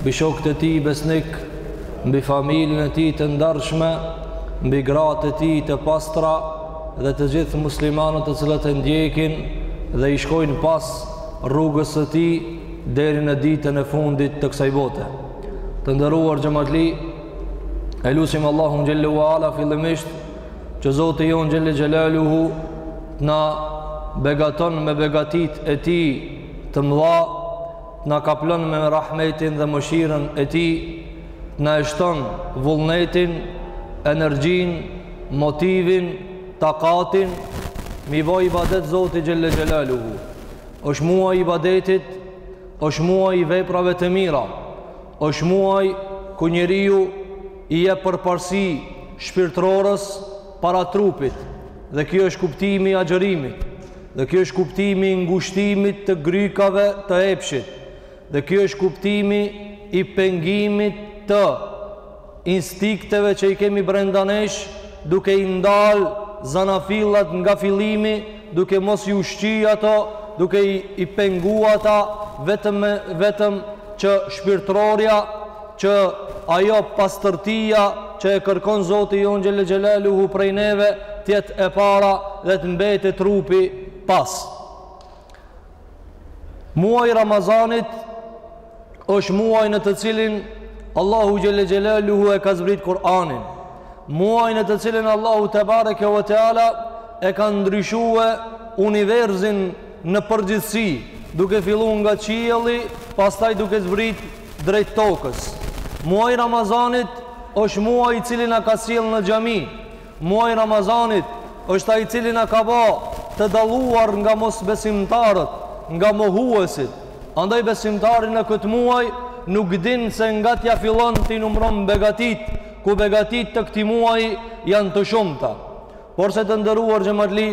mbi shokët e tij besnik, mbi familjen e tij të ndershme, mbi gratë e tij të pastra dhe të gjithë muslimanët të cilët e ndjekin dhe i shkojnë pas rrugës së tij deri në ditën e fundit të kësaj bote. Të nderuar xhamatli, e lusim Allahun xhelle ve ala fillimisht që Zoti jonë xhelle xhelaluhu të na begaton me begatitë e tij të mëdha të na kaplon me rahmetin dhe mëshirën e tij, të na e shton vullnetin, energjinë, motivin, takatin, m'i bo ibadet Zotit Xhelle Xhelaluhu. është muaj i ibadetit, është muaj i veprave të mira, është muaj ku njeriu i jep përparësi shpirtërores para trupit, dhe kjo është kuptimi i agjërimit, Dhe kjo është kuptimi i ngushtimit të grykave të epshit, dhe kjo është kuptimi i pengimit të instinkteve që i kemi brenda nesh, duke i ndalë zanafillat nga fillimi, duke mos i ushqy ato, duke i pengu ata vetëm e vetëm që shpirtërorja, që ajo pastërtia që e kërkon Zoti Jonë Xhelle Xhelaluhu prej neve të jetë e para dhe të mbetet trupi pas. Muaji i Ramazanit është muaj në të cilin Allahu Xhelle Xhelaluhu e ka zbrit Kur'anin. Muaj në të cilin Allahu Tebareke ve Teala e ka ndryshue universin në përgjithësi, duke fillu nga qielli, pastaj duke zbrit drejt tokës. Muaji i Ramazanit është muaj i cili na ka sjellë në xhami. Muaji i Ramazanit është ai i cili na ka ba të dalluar nga mosbesimtarët, nga mohuesit. Andaj besimtari në këtë muaj nuk din se nga t'ia fillon t'i numëron begatitë, ku begatitë të këtij muaji janë të shumta. Porse të nderuar xhematli,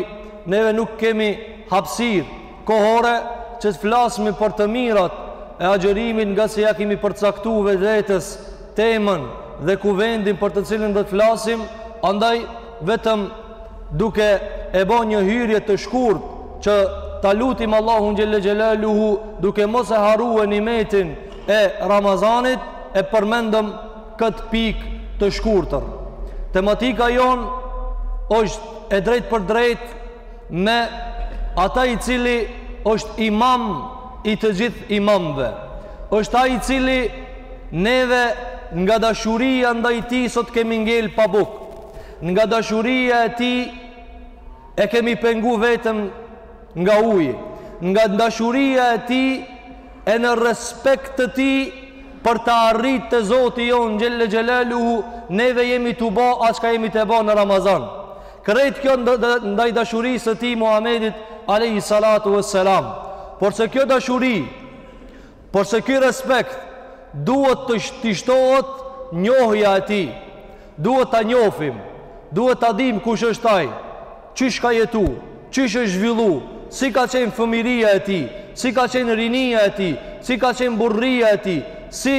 neve nuk kemi hapësirë kohore që të flasmi për të mirat e agjërimit ngase ia kemi përcaktu vetvetes temën dhe kuvendin për të cilin do të flasim, andaj vetëm duke e bo një hyrje të shkurt që ta lutim Allahun Xhelle Xhelaluhu duke mos e harrue nimetin e Ramazanit e përmendëm këtë pikë të shkurtër. Tematika jonë është e drejtpërdrejtë me ata i cili është imam i të gjithë imamve. është ai i cili neve nga dashuria ndaj tij sot kemi ngel pa bukë. Nga dashuria e tij e kemi pengu veten nga uji. Nga dashuria e tij e në respekt të tij për të arrit te Zoti jonë xhelle xhelaluhu neve jemi tu bo a çka jemi tu bo në Ramazan krejt kjo ndaj dashurisë së tij Muhammedit alejhi salatu vesselam por se kjo dashuri por se ky respekt duhet të shtishtohet njohja e tij Duhet ta njofim, duhet ta dimë kush është ai, qysh ka jetu, qysh është zhvillu, si ka qenë fëmiria e tij, si ka qenë rinia e tij, si ka qenë burrnia e tij, si,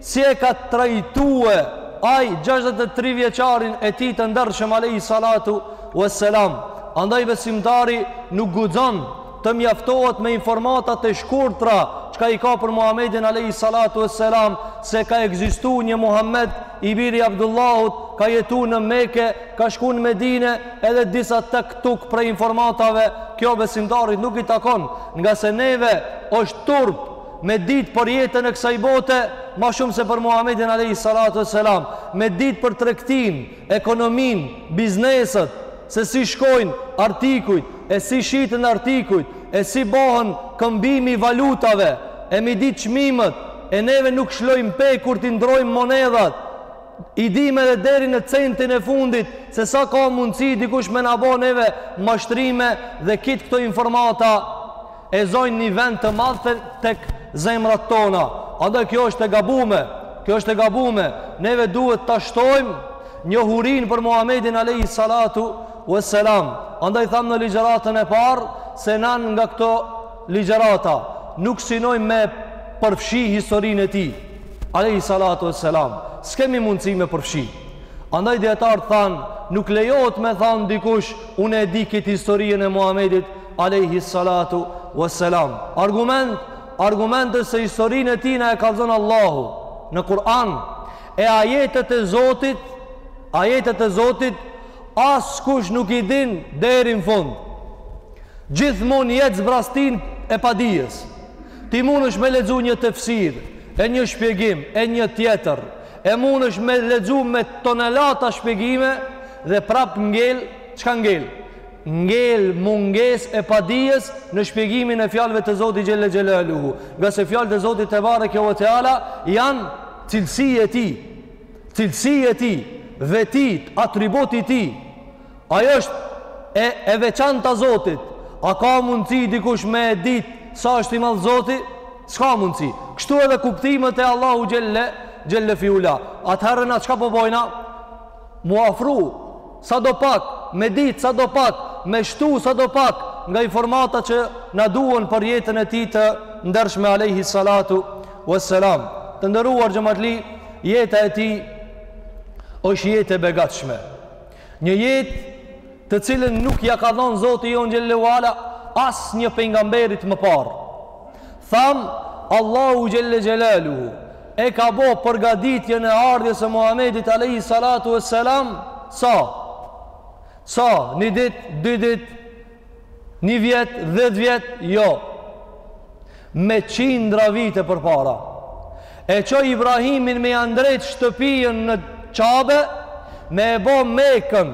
si e ka trajtue ai 63 vjeçarin e tij të ndershëm alejhi salatu vesselam. Andaj besimtari nuk guxon të mjaftohet me informata të shkurtra çka i ka për Muhammedin alejhi salatu vesselam se ka ekzistu një Muhammed i biri Abdullahut ka jetu në Meke ka shku në Medine edhe disa të këtyre prej informatave kjo besimtarit nuk i takon ngase neve është turp me dit për jetën e kësaj bote ma shumë se për Muhammedin alejhi salatu vesselam me dit për tregtinë ekonominë, bizneset, se si shkojnë artikujt, e si shiten artikujt, e si bohet këmbimi i valutave, e m'i ditë çmimet, e neve nuk shlojmë pe kur t'i ndrojmë monedhat, i dimë edhe deri në centin e fundit se sa ka mundësi dikush me na bo neve mashtrim edhe kitë këto informata e zojnë një vend të madh te tek zemrat tona andaj kjo është e gabume kjo është e gabume neve duhet ta shtojmë njohurinë për Muhammedin alejhi salatu vesselam andaj thamë në ligjëratën e parë se na nga këto ligjërata nuk synojmë me përfshi historinë e tij alejhi salatu vesselam s'kemi mundësi me përfshi andaj dijetarët thanë nuk lejohet me thanë dikush unë e di krejt historinë e Muhammedit alejhi salatu wa selam argument argument është se historinë e tij na e kallzon Allahu në Kur'an e ajetet e Zotit ajetet e Zotit askush nuk i din deri në fund gjithmonë jet zbrazti e padijes ti mundesh me lexu një tefsir e një shpjegim e një tjetër e mundesh me lexu me tonelata shpjegime dhe prap ngel çka ngel ngel mungesë e padijes në shpjegimin e fjalëve të Zotit xhelle xhelaluhu, ngase fjalët e Zotit tebareke ve teala janë cilësi e tij, cilësi e tij, veti, atribut i tij. Ajo është e e veçanta e Zotit. A ka mundësi dikush me e ditë sa është i madh Zoti? S'ka mundësi. Kështu edhe kuptimet e Allahu xhelle xhelle fi ula. Atëherë na çka po bojna? m'u afru sado pak, me ditë sado pak, me shtu sado pak nga informata që na duhen për jetën e tij të ndershme alejhi salatu vesselam. Të nderuar xhamatli, jeta e tij është jetë e begatshme. Një jetë të cilën nuk ia ka dhënë Zoti jonë xhelle ue ala asnjë pejgamberit më parë. Tham, Allahu xhelle xhelaluhu e ka bë përgatitjen e ardhjes së Muhamedit alejhi salatu vesselam sa sa një ditë, dy ditë, një vjet, dhjetë vjet, jo. me qindra vite përpara e çoi Ibrahimin me ia ndreq shtëpinë në Qabe me e bë Mekën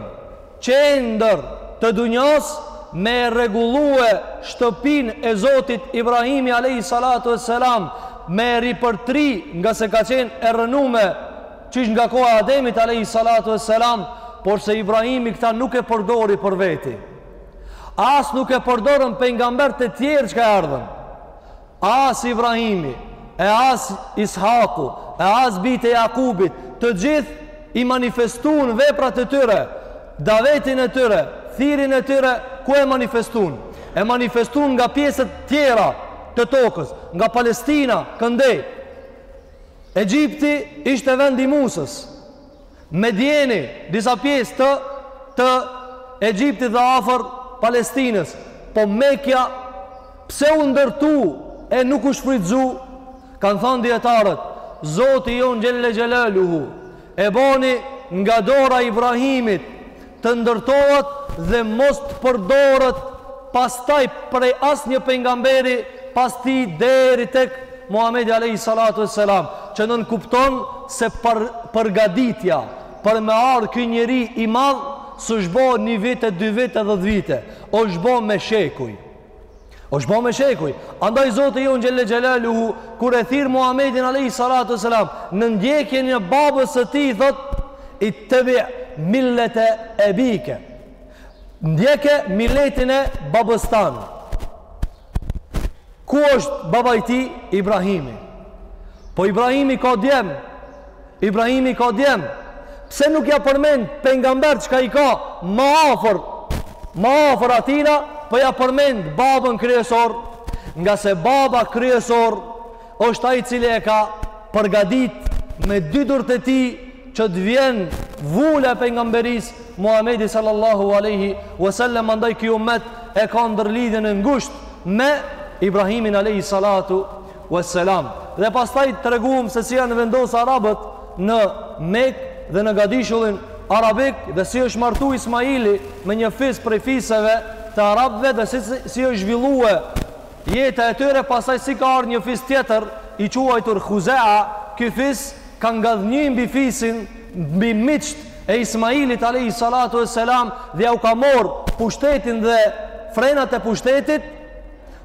qendër të dunjas me e rregullu shtëpinë e Zotit Ibrahimi alejhi salatu e selam me e ripërtri nga se ka qenë e rrënume qysh nga koha e Ademit alejhi salatu e selam por se Ibrahimi këta nuk e përdori për veti As nuk e përdorën pejgamber të tjerë që erdhën. As Ibrahimi, e as Ishaku, e as bijtë e Jakubit, të gjithë i manifestuan veprat e tyre, davetin e tyre, thirrjen e tyre ku e manifestuan? E manifestuan nga pjesët tjera të tokës, nga Palestina, këndej. Egjipti ishte vend i Musës. Medjeni, disa pjesë të të Egjiptit dhe afër Palestinës. Po Mekja pse u ndërtu e nuk u shfrytëzu? Kanë thënë dijetarët, Zoti jonë xhelle xhelaluhu e boni nga dora e Ibrahimit të ndërtohet dhe mos të përdoret pastaj prej asnjë pejgamberi pas tij deri tek Muhamedi alejhi salatu ue selam, që nënkupton se përgatitja për me ardh ky njeri i madh s'është bo një vit e dy vit e dhjetë vite, është bo me shekuj. Është bo me shekuj, andaj Zoti jonë xhelle xhelaluhu, kur e thirr Muhamedin alejhi salatu ue selam, në ndjekje e babës së tij, thotë, ittebi millete ebike, ndjeke milletin e babës tand. Ku është baba i tij? Ibrahimi. Po Ibrahimi ka djem, Ibrahimi ka djem, pse nuk ia përmend pejgamber çka i ka ma afër, ma afër atina, po ia përmend babën kryesor, nga se baba kryesor është ai i cili e ka përgatit me dy durt e tij që të vjen vula e pejgamberisë Muhamedi sallallahu alejhi ue selem andaj ky umet e ka ndërlidhjen e ngushtë me Ibrahimin alejhi salatu Wesselam. Dhe pastaj treguam se si janë vendosur arabët në Mekë dhe në Gadishullin Arabik dhe si është martu Ismaili me një fis prej fiseve të arabëve dhe si, si është zhvillue jeta e tyre, pastaj si ka ardhur një fis tjetër i quajtur Khuzea, ky fis ka ngadhnjy mbi fisin, mbi nipt e Ismailit alejhi salatu wesselam dhe ja u ka marr pushtetin dhe frenat e pushtetit,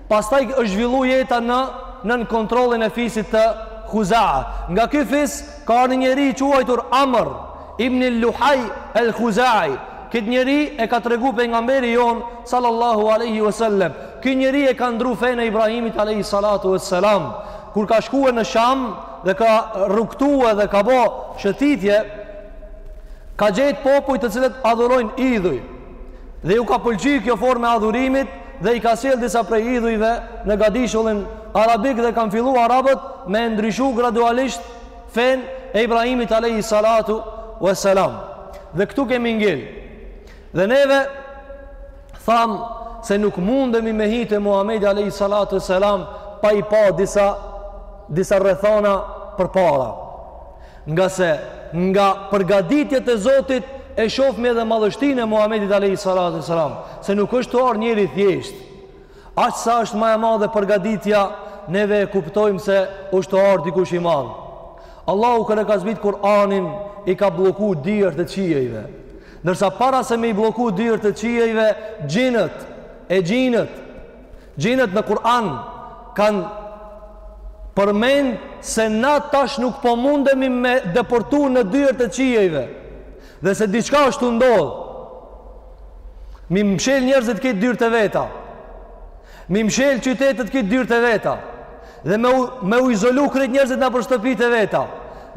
Pastaj është zhvillu jeta nën kontrollin e fisit të Khuza'a. Nga ky fis ka ardhur njeri i quajtur Amr ibn al-Luhay al-Khuza'i. Këtë njeri e ka tregu pejgamberi jon sallallahu alaihi wasallam. Ky njeri e ka ndru fenë e Ibrahimit alaihi salatu wassalam. Kur ka shkuar në Sham dhe ka rrugtuar dhe ka bë shëtitje, ka gjetë popuj të cilët adhurojnë idhuj. Dhe ju ka pëlqy kjo formë e adhurimit dhe i ka sjell disa prej idhujve në gadishullin arabik dhe kanë fillu arabët me e ndryshu gradualisht fenë e Ibrahimit Alehi Salatu e Selam. Dhe këtu kemi ngel. Dhe neve thamë se nuk mundemi me hi te Muhamedi Alehi Salatu e Selam pa i pa disa, disa rrethana përpara. Ngase nga përgatitjet e Zotit e shofmi edhe madhështinë e Muhamedit Alehi Salatu Selam, se nuk është tu ardh njeri i thjeshtë. Aq sa është ma e madhe përgatitja, neve e kuptojmë se është tu ardh dikush i madh. Allahu kur e ka zbrit Kur'anin, i ka blloku dyert e qiejve. Ndërsa para se me i blloku dyert e qiejve, xhinët e xhinët, Xhinët në Kur'an kanë përmend se na tash nuk po mundemi me depërtu në dyert e qiejve. Dhe se diçka është tu ndodh. Me i mshel njerëzit krejt dyrt e veta. Me i mshel qytetet krejt dyrt e veta. Dhe me, me u izolu krejt njerëzit nëpër shtëpit e veta.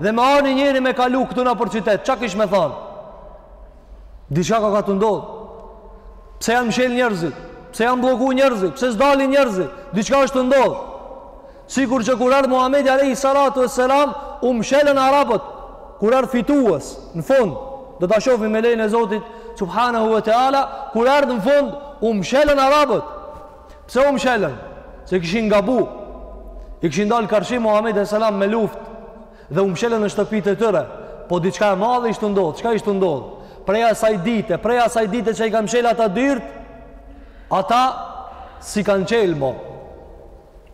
Dhe me ardh njëri me kalu këtu nëpër qytet. Ça kish me thonë? Diçka koka tu ndodh. Pse janë mshel njerëzit? Pse janë blloku njerëzit? Pse s'dalin njerëzit? Diçka është tu ndodh. Sikur që kur erdh Muhammedi Alehi Salatu e Selam, u mshelën Arabët. Kur erdh fitues, në fund, do ta shofim me lejen e Zotit, Subhanahu e Teala, kur erdh në fund, u mshelën Arabët. Pse u mshelën? Se kishin gabu. I kishin dalë karshi Muhammedit Alehi Salam me luftë. Dhe u mshelën në shtëpitë e tyre. Po diçka e madhe ish tu ndodh. Çka ish tu ndodh? Prej asaj dite, prej asaj dite që i kanë mshel ata dyrt, ata s'i kanë çelë mo.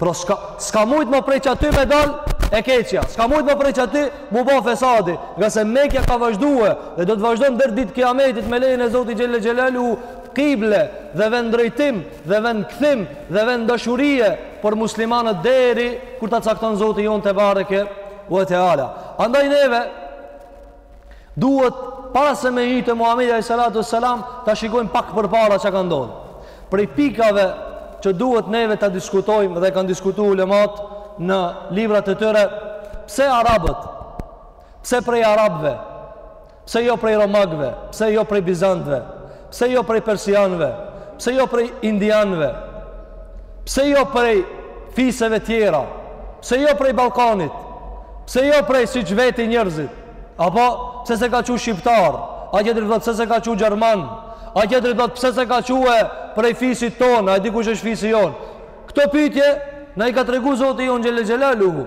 Pra s'ka, s'ka mujtë më prej që aty me dalë e keqja. S'ka mujtë më prej që aty m'u bo fesadi. Ngase Mekja ka vazhdue dhe do të vazhdon deri n'ditë kiametit me lejen e Zotit Xhelle Xhelaluhu kible dhe vend drejtim dhe vend kthim dhe vend dashurie për muslimanët, deri kur ta cakton Zoti jonë tebareke ve teala. Andaj neve duhet para se me hy te Muhamedi alayhi salatu wassalam ta shikojmë pak përpara çka ka ndodh. Prej pikave që duhet neve ta diskutojmë dhe kanë diskutu ulematë në librat e tyre, pse arabët? Pse prej arabëve? Pse jo prej Romakëve, pse jo prej Bizantëve, pse jo prej Persianëve, pse jo prej Indianëve, pse jo prej fiseve tjera, pse jo prej Ballkanit, pse jo prej siç vetin njerëzit, apo pse s'e ka çu Shqiptar, ai tjetri thotë pse s'e ka çu Gjerman, ai tjetri thotë pse s'e ka çu prej fisit tonë, a e di kush është fisi jonë. Këto pytje, na i ka tregu Zoti jonë xhele xhelaluhu.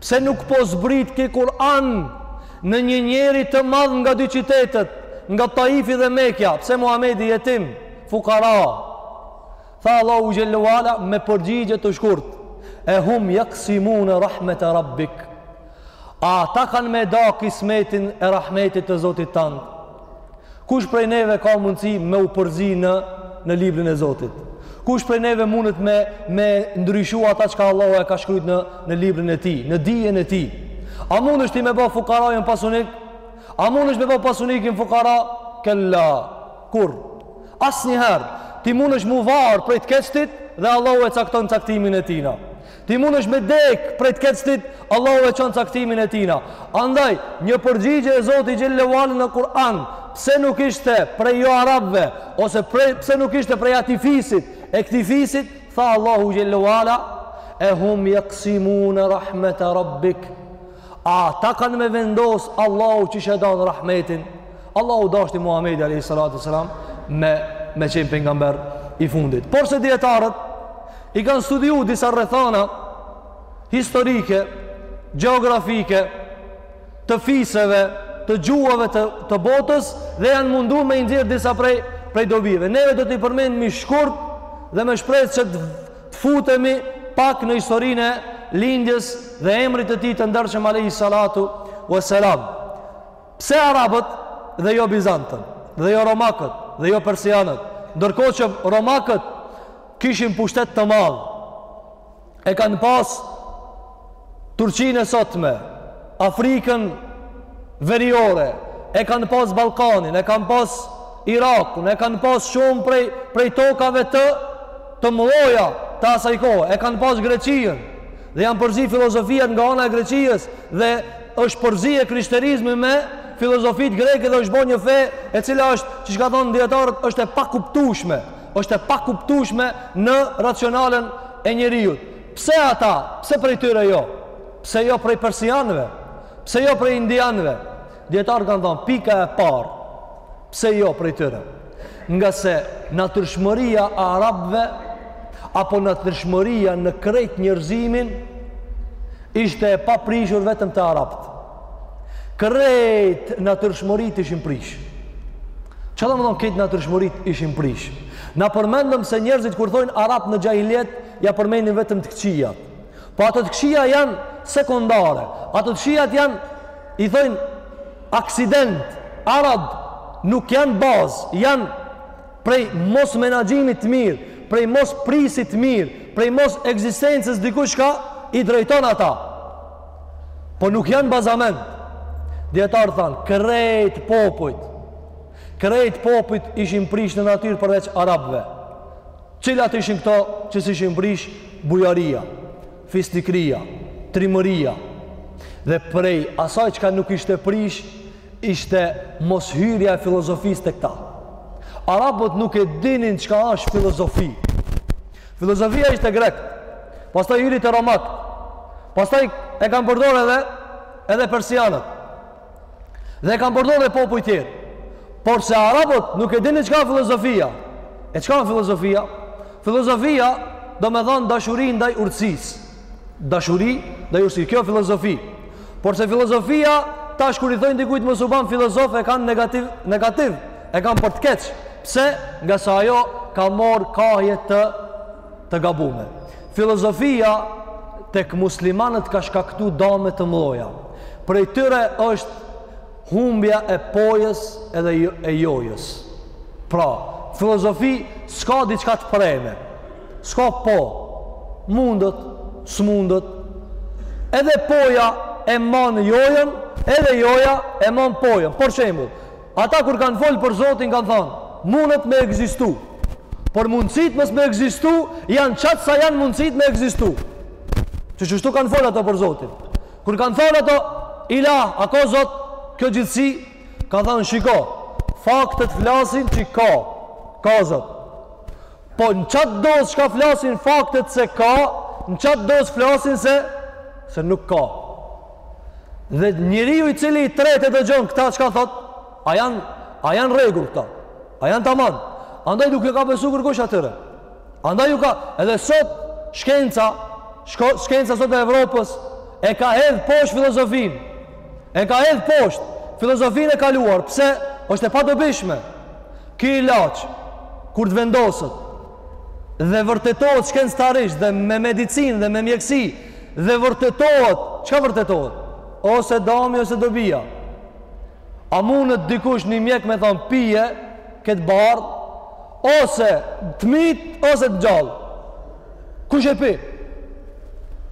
Pse nuk po zbret ky Kur'an në një njeri të madh nga dy qytetet, nga Taifi dhe Mekja, pse Muhamedi jetim, fukara? Tha Allahu xhele ve ala me përgjigje të shkurtë. E hum jaksimune rahmete rabbik. A ata kanë me da kismetin e rahmetit të Zotit tand? Kush prej neve ka mundësi me u përzi në në librin e Zotit? Kush prej neve mundet me me ndryshu ata çka Allahu e ka shkru në në librin e tij, në dijen e tij? A mundesh ti me bë fukarajën pasunik? A mundesh me bë pasunikin fukara? Kella. Kurrë. Asnjëherë. Ti mundesh m'u varë prej tkeqit dhe Allahu e cakton caktimin e tijna. Ti mundesh me dek prej tkeqit, Allahu e çon caktimin e tijna. Andaj, një përgjigje e Zotit xhele ve ala në Kur'an, pse nuk ishte prej jo Arabve, ose prej, pse nuk ishte prej atij fisit, e këtij fisit, tha Allahu xhele ve ala, e hum jaksimune rahmete rabbik, A ata kanë me vendos Allahu qysh e dan rahmetin? Allahu dashti Muhammedi a.s. me, me qenë pejgamber i fundit. Porse dijetarët i kanë studiu disa rrethana historike, gjeografike, të fiseve, të gjuhëve të, të botës dhe janë mundu me i nxjerrë disa prej, prej dobive. Neve do t'i përmendim shkurt dhe me shpresë që Të futemi pak në historinë e lindjes dhe emrit të tij të ndershëm alayhi salatu wassalam. Pse arabët dhe jo bizantët, dhe jo romakët, dhe jo persianët, ndërkohë që romakët kishin pushtet të madh. E kanë pas Turqinë e sotme, Afrikën veriore, e kanë pas Ballkanin, e kanë pas Irakun, e kanë pas shumë prej prej tokave të të mëdhoja të asaj kohe, e kanë pas Greqinë. Dhe janë përzi filozofiat nga ana e Greqisë dhe është përzi e krishterizmi me filozofitë greke dhe është bo një fe e cila është, siç ka thonë dijetarët, është e pakuptueshme, është e pakuptueshme në racionalen e njeriut. Pse ata? Pse prej tyre jo? Pse jo prej persianëve? Pse jo prej indianëve? Dijetarët kanë thonë, pika e parë, pse jo prej tyre? Ngase natyrshmëria e arabëve apo natyrshmëria në krejt njerëzimin ishte e paprishur vetëm te arabët. Krejt natyrshmëritë ishin prish. Çka do me thonë krejt natyrshmëritë ishin prish? Na përmendëm se njerëzit kur thojnë arabët në xhahilijet ja përmendin vetëm të këqijat. Po ato të këqija janë sekundare. Ato të këqijat janë, i thojnë, aksident, arad, nuk janë bazë, janë prej mos menaxhimit të mirë, prej mos prisit të mirë, prej mos ekzistencës dikush çka i drejton ata. Po nuk janë bazament. Dijetarët thanë, krejt popujt, krejt popujt ishin prish në natyrë përveç arabëve. Cilat ishin këto që s'ishin prish bujaria, fisnikëria, trimëria? Dhe prej asaj çka nuk ishte prish ishte mos hyrja e filozofisë tek ta. Arabët nuk e dinin çka është filozofi. Filozofia ishte te grekt. Pastaj hyri te romakt. Pastaj e kanë përdor edhe edhe persianët. Dhe e kanë përdorë edhe popujt tjerë. Por se arabët nuk e dinin çka e filozofia. E çka e filozofia? Filozofia do me thanë dashuri ndaj urtësisë. Dashuri ndaj urtësisë. Kjo e filozofi. Por se filozofia, tash kur i thojnë dikujt mos u ban filozof e kanë negativ, negativ. E kanë për të keq. Pse? Ngase ajo ka morr kahje të të gabume. Filozofia tek muslimanët ka shkaktu dame të mëdhoja. Prej tyre është humbja e pojës edhe jo, e jojës. Pra, filozofi s'ka diçka të preme. S'ka po, mundët, s'mundët. Edhe poja e manë jojën, edhe joja e manë pojën. Për shembull, Ata kur kanë folë për Zotin kanë thanë, munet me ekzistu. Por mundësitë mos me ekzistu, janë qatë sa janë mundësitë me ekzistu. Që qështu kanë folë ato për Zotin. Kur kanë thanë ato, ilah a, ka Zot, kjo gjithësi, ka thanë, shiko, faktet flasin që ka, ka Zot. Po në qatë dozë çka flasin faktet se ka, në qatë dozë flasin se, se nuk ka. Dhe njeriu i cili i tretë e dëgjon këta çka thotë, a janë a janë rregull këta? A janë tamam? Andaj nuk ju ka besu kërkush atyre. Andaj ju ka, edhe sot shkenca, shko, shkenca sot e Evropës e ka hedh poshtë filozofinë. E ka hedh poshtë filozofinë e kaluar. Pse? Është e padobishme. Ky ilaç kur të vendoset dhe vërtetohet shkencëtarisht dhe me medicinë dhe me mjekësi dhe vërtetohet çka vërtetohet ose dami ose dobija a mundet dikush një mjek me thanë pije këtë bar ose të myt ose të ngjall kush e pi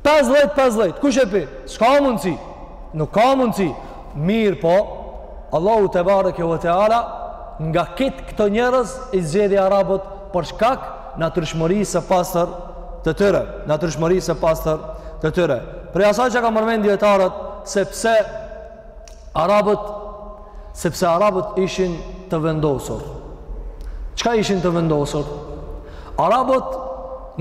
50-50 kush e pi s'ka mundësi nuk ka mundësi Mirëpo, Allahu tebareke ve teala nga krejt këta njerëz i zgjedhi arabët për shkak natyrshmërisë së pastër të tyre, natyrshmërisë së pastër të tyre. Prej asaj që kanë përmend dijetarët se pse arabët sepse arabët ishin të vendosur. Çka ishin të vendosur? Arabët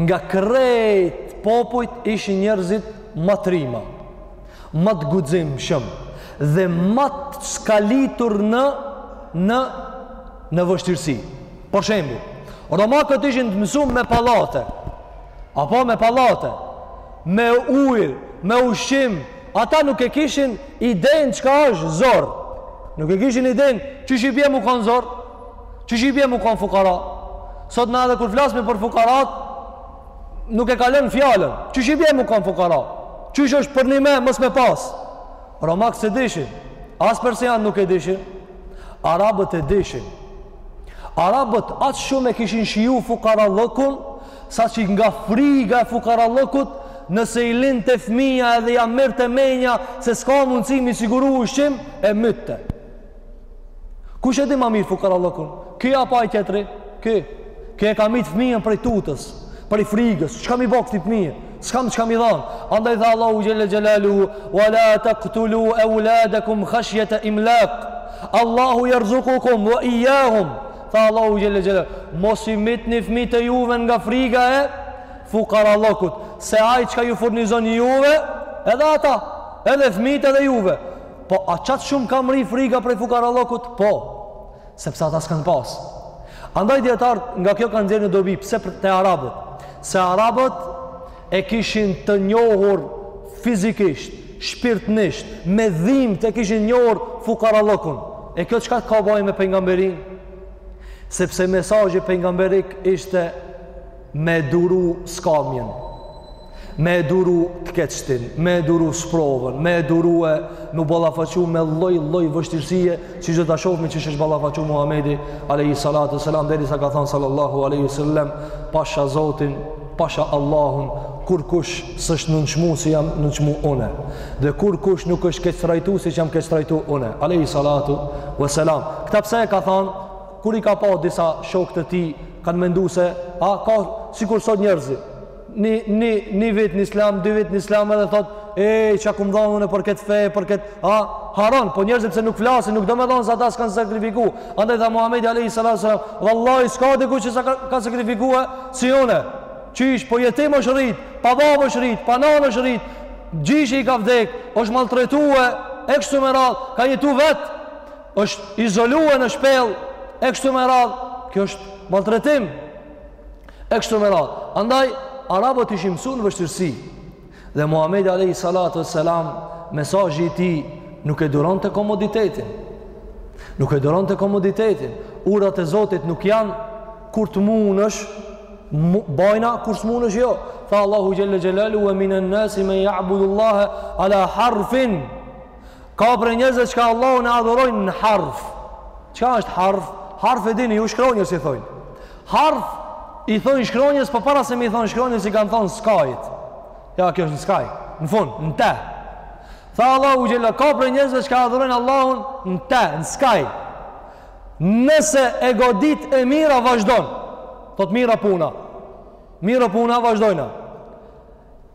nga krejt popujt ishin njerëzit ma trima. ma të guximshëm dhe ma të skalitur në në në vështirësi. Për shembull, romakët ishin të mësu me pallate. Apo me pallate, me ujë, me ushqim, ata nuk e kishin idenë çka është zor. Nuk e kishin idenë qysh i bie me kanë zor, qysh i bie me kanë fukara. Sot na edhe kur flasim për fukarat, nuk e kalon fjalën. Qysh i bie me kanë fukara? Qysh është për një me mos me pas? Romakët s'e dishin. As persianët nuk e dishin. Arabët e dishin. Arabët aq shumë e kishin shiju fukarallëkun, sa që nga friga e fukarallëkut, nëse i lindte fmija edhe ja merrte menja, se s'ka mundësi m'i siguru ushqim, e mytte. Kush e di ma mirë fukarallëkun? Ky apo ai tjetri? Ky. Ky e ka mytë fëmijën prej tutës, prej frigës. Çka m'i bo këtij fëmije? S'kam çka m'i dhanë. Andaj tha Allahu xhele xhelaluhu, wa la taktulu euladekum khashjete imlak. Allahu jerzukukum, wa ijjahum. Tha Allahu xhele xhelaluhu, mos i mytni fëmijët e juve nga friga e fukarallëkut. Se ai çka ju furnizon juve, edhe ata, edhe fëmijët edhe juve. Po a qatë shumë ka mrri friga prej fukarallokut? Po, sepse ata s'kanë pas. Andaj dijetarët nga kjo kanë nxjerrë një dobi, pse për te arabët? Se arabët e kishin të njohur fizikisht, shpirtnisht, me dhimtë e kishin të njohur fukarallokun. E kjo çka ka t'baj me pejgamberinë? Sepse mesazhi pejgamberik ishte me duru skamjen. me e duru të keqtin, me e duru sprovën, me e duru e me u ballafaqu me lloj-lloj vështirësie, që gjithë ta shofmi qysh është ballafaqu Muhamedi, alejhi salatu selam, derisa ka thonë sallallahu alejhi ve selem, pasha Zotin, pasha Allahun, kurkush s'është nënçmu si jam nënçmu une, dhe kurkush nuk është keqtrajtu siç jam keqtrajtu une, alejhi salatu ve selam. Këtë pse e ka thonë, kur i ka pa disa shokë të tij, kanë mendu se, a, ka, sikur sot njerëzit, një, një, një vit në islam, dy vit në islam edhe thot, e, çka kom dhon une për këtë fe, për këtë, a, harron, po njerëzit pse nuk flasin, nuk do me thonë se ata s'kanë sakrifiku, andaj tha Muhammedi alejhi salatu selam, vallahi, s'ka dikush që ka sakrifikue si une, qysh, po jetim është rrit, pa babë është rrit, pa nanë është rrit, gjyshi i ka vdek, është maltretue, e kështu me radhë, ka jetu vet, është izolue në shpellë, e kështu me radhë, kjo është maltretim, E kështu me radhë. Andaj, Arabët ishin mësu në vështirësi. Dhe Muhammedi alejhi salatu ve selam, mesazhi i tij, nuk e duronte komoditetin. Nuk e duronte komoditetin. Urdhrat e Zotit nuk janë kur të munësh bajna, kur të munësh jo. Tha Allahu xhelle xhelaluhu, ve minen-nasi men ja'budullahe ala harfin. Ka prej njerëzve çka Allahun e adhurojnë në harf. Çka është harf? Harf e dini ju shkronjës i thonë. Harf i thonë shkronjës po para se me i thonë shkronjës i kanë thonë skajit. Ja, kjo është në skaj. Në fund, në teh. Tha Allahu xhelle, ka prej njerëzve çka e adhurojnë Allahun në teh, në skaj. Nëse e godit e mira vazhdon, thot mirë a puna. Mirë a puna, vazhdojna.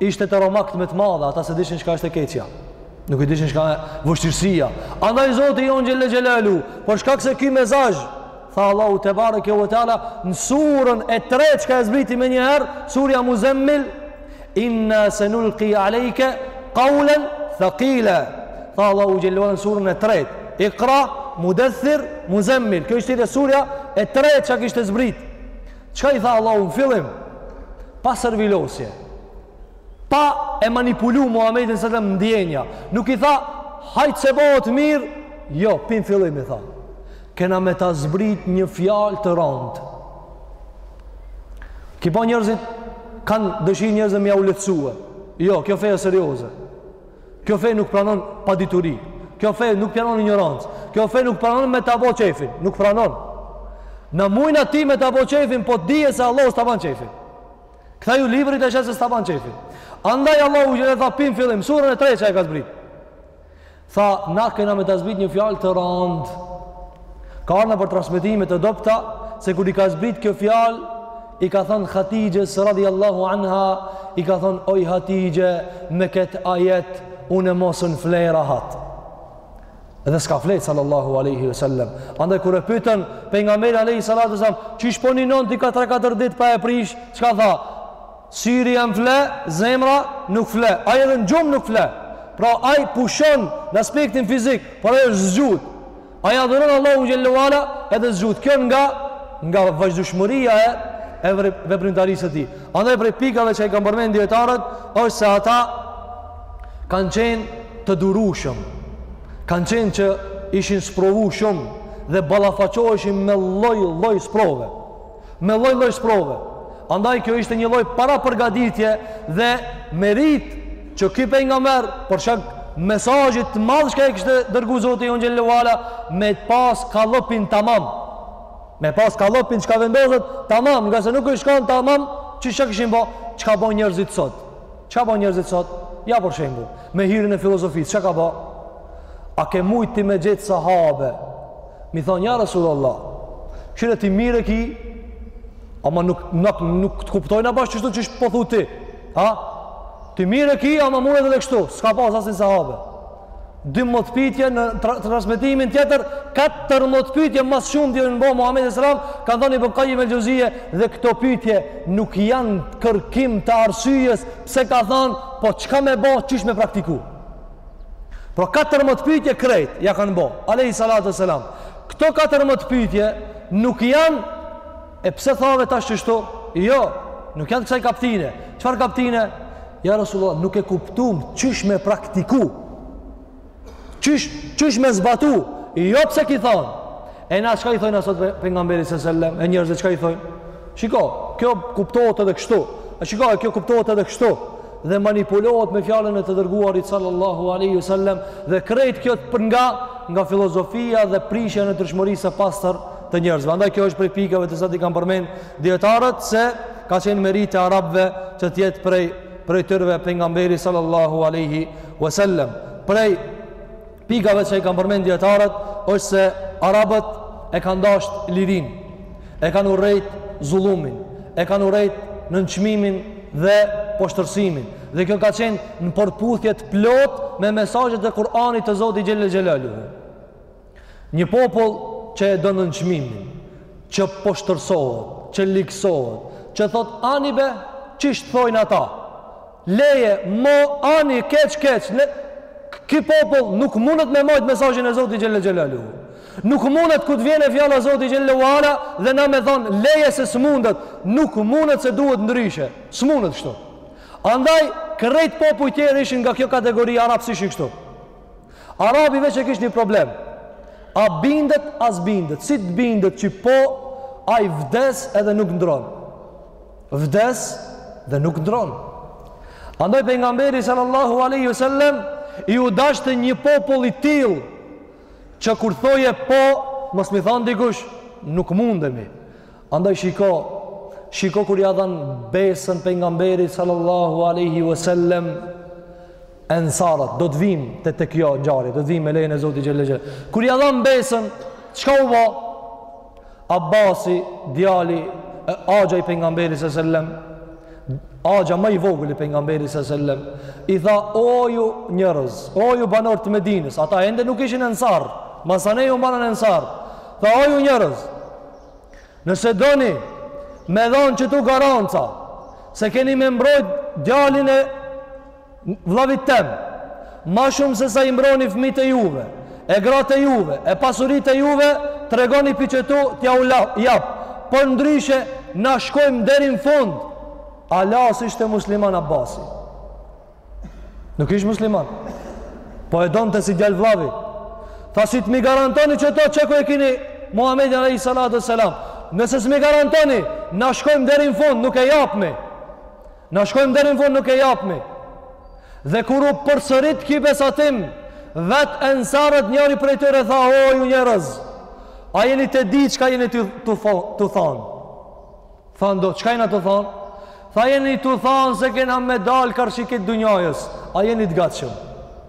Ishte te romakët me të madhe, ata s'e dishin çka është e keqja. Nuk e dishin çka a vështirësia. Andaj Zoti jonë xhelle xhelaluhu për shkak se ky mesazh, tha Allahu tebareke ve teala, në surën e tretë çka e zbriti menjëherë, surja muzemmil, inna se nulki alejke, kaulen, thakile, tha Allahu xhelle në surën e tretë, ikra, mudethir, muzemmil, kjo ishte edhe surja e tretë çka kishte zbrit, Çka i tha Allahu në fillim? Pa servilosje. Pa e manipulu Muhammedin selam me ndjenja. Nuk i tha, hajt se bohet mirë. Jo, pi n'fillim i tha. Kena me ta zbrit një fjalë të randë. Ki po njerëzit, kanë dëshirë njerëzit me jau lehtësue. Jo, kjo fe a serioze. Kjo fe nuk pranon padituri. Kjo fe nuk pranon injorancë. Kjo fe nuk pranon me ta bo qefin. Nuk pranon. Na mujna ty me ta bo qefin, po dije se Allahu s'ta ban qefin. Ktheju librit e sheh se s'ta ban qefin. Andaj Allahu xhelle tha pi n'fillim, surën e tretë që e ka zbrit. Tha, na kena me ta zbrit një fjalë të randë. Ka ardh nëpër transmetime të dobëta se kur i ka zbrit kjo fjalë i ka thënë Hatixhes radhiyallahu anha i ka thënë oj Hatixhe me këtë ajet unë mo s'un flej rahat. Dhe s'ka flet sallallahu alaihi wasallam. Andaj kur e pyetën pejgamberin alaihi salatu wasallam, "Qysh po ninon ti ka 3-4 ditë pa e prish?" Çka tha? Syri jem fle, zemra nuk fle. Ai edhe në gjumë nuk fle. Pra ai pushon në aspektin fizik, por ai është zgjut. Ai adhuron Allahun xhelle ue ala edhe zgjut. Kjo nga nga vazhdueshmëria e e veprimtarisë së tij. Andaj prej pikave që i kanë përmend dietarët është se ata kanë qenë të durueshëm. Kanë qenë që ishin sprovu shumë dhe ballafaqoheshin me lloj lloj sprove. me lloj lloj sprove. Andaj kjo ishte një lloj parapërgatitje dhe meritë që ky pejgamber për shkak mesazhit të madh që e kishte dërgu Zoti yn xhelle ue ala me pas kallopin tamam. Me pas kallopin çka vendoset tamam, ngase nuk i shkon tamam që çka kishin bë, çka bën njerëzit sot. Çka bën njerëzit sot? Ja për shembull, me hyrjen e filozofisë, çka ka bë? A ke mujt ti me gjet sahabe Me i thonë, ja Rasul Allah, kshyre ti mirë e ki, ama nuk, nuk, nuk të kuptojna bash qështu qysh po thu ti. A? Ti mirë e ki, ama munet edhe kështu, s'ka pas asin sahabe. Dymdhetë pytje, në transmetimin tjetër, katërmdhetë pytje ma s'shumti ja kanë bo Muhammedit alejhi selam, ka thonë Ibn Kajjim el Xhevzije, dhe këto pytje nuk janë kërkim të arsyjes, pse ka thonë, po çka me bo, qysh me praktiku. Pra katërmdhetë pytje krejt, ja kanë bo, alejhi salatu selam. Këto katërmdhetë pytje nuk janë, e pse thave tash qështu? Jo, nuk janë kësaj kaptine. Çfarë kaptine? Ja Rasulullah, nuk e kuptum qysh me praktiku. Qysh, qysh me zbatu. Jo pse ki thonë. E na çka i thojna sot pejgamberit sallallahu alaihi wasallam, e njerëzit çka i thojnë? Shiko, kjo kuptohet edhe kështu. A shiko, kjo kuptohet edhe kështu. dhe manipulohet me fjalën e të dërguarit sallallahu alaihi wasallam dhe krejt kjo të për nga nga filozofia dhe prishja e natyrshmërisë së pastër të njerëzve. Andaj kjo është prej pikave të cilat i kanë përmend dietarët se ka qenë meritë e arabëve që të jetë prej prej tyreve pejgamberi sallallahu alaihi wasallam. Prej pikave që i kanë përmend dietarët është se arabët e kanë dashur lirinë, e kanë urrejt zullumin, e kanë urrejt nënçmimin dhe poshtërsimin. Dhe kjo ka qenë në përputhje të plotë me mesazhet e Kur'anit të Zotit xhel-le xhelaluhu. Një popull që e don nënçmimin, që poshtërsohet, që ligësohet, që thotë ani be qysh thojnë ata. Leje mo ani keq keq ky popull nuk mundet me majt mesazhin e Zotit xhel-le xhelaluhu. Nuk mundet kur të vjen e fjala e Zotit xhel-le ala dhe na me thon leje se s'mundet, nuk mundet se duhet ndryshe. S'mundet kështu. Andaj krejt popujt tjerë ishin nga kjo kategori arabët s'ishin kështu. Arabi veç e kish një problem. A bindet, a s'bindet. Si të bindet që po, ai vdes edhe nuk ndrron. vdes dhe nuk ndrron. Andaj pejgamberit sallallahu alaihi wasallam iu dashte një popull i tillë që kur thoje po, mos me thon dikush, nuk mundemi. Andaj shiko, shiko kur ia dhanë besën pejgamberit sallallahu alaihi wasallam ensarët, do të vijmë te te kjo ngjarje, do të vijmë me lejen e Zotit xhel-le Kur ia dhanë besën, çka u bo? Abasi, djali e axha i pejgamberit alejhi selam, axha ma i vogël i pejgamberit alejhi selam, i tha, o ju njerëz, o ju banorë të Medinës, ata ende nuk ishin ensar, masanej u banën ensar, tha, o ju njerëz, nëse doni me dhanë qetu garanca, se keni me mbrojt djalin e vëllavit tem, ma shumë se sa i mbroni fëmijët e juve, e gratë e juve, e pasurit e juve, tregoni për qetu t'jau jap, përndryshe na shkojmë deri n'fund. Hala s'ishte musliman Abasi. Nuk ishte musliman. Po e donte si djalë vllavi. Tha si t'm'i garantoni qeto qe ku e kini Muhammedin alejhi salatu ue selam. Nëse s'm'i garantoni, na shkojmë deri n'fund, nuk e japmi. Na shkojmë deri në fund nuk e japmi. Dhe kur u përsërit ky besatim, vetë ensarët njëri prej tyre tha o ju njerëz, a jeni tu ditë çka jeni tu tu tu thanë? Thanë do, çka jena tu thanë? Tha jeni tu thanë se kena me dalë karshi këtë dynjajës, a jeni të gatshëm?